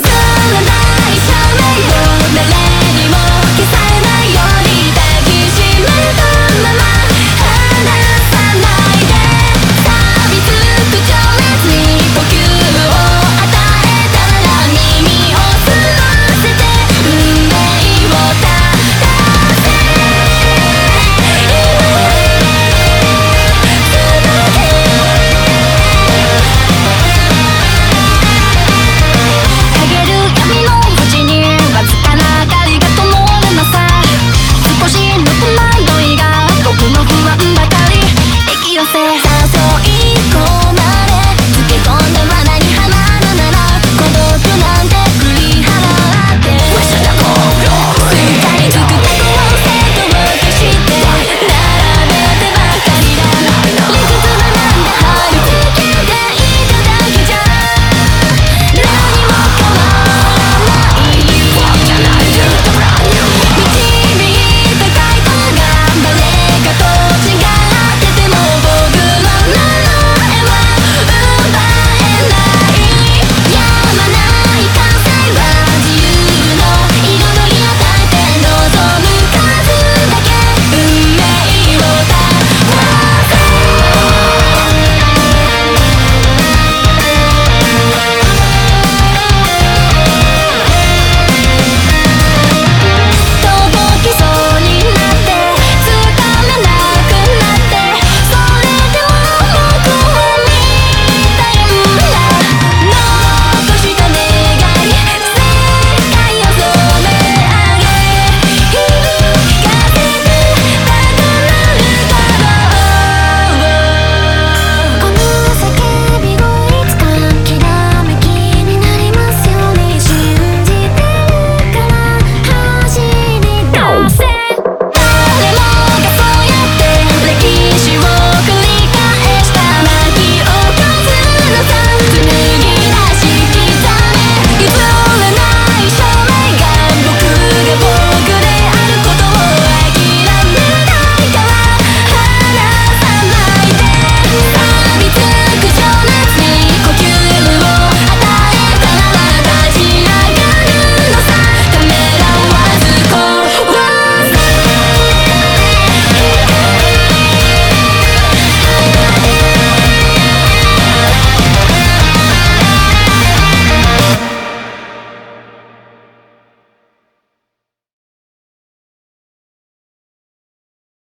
falling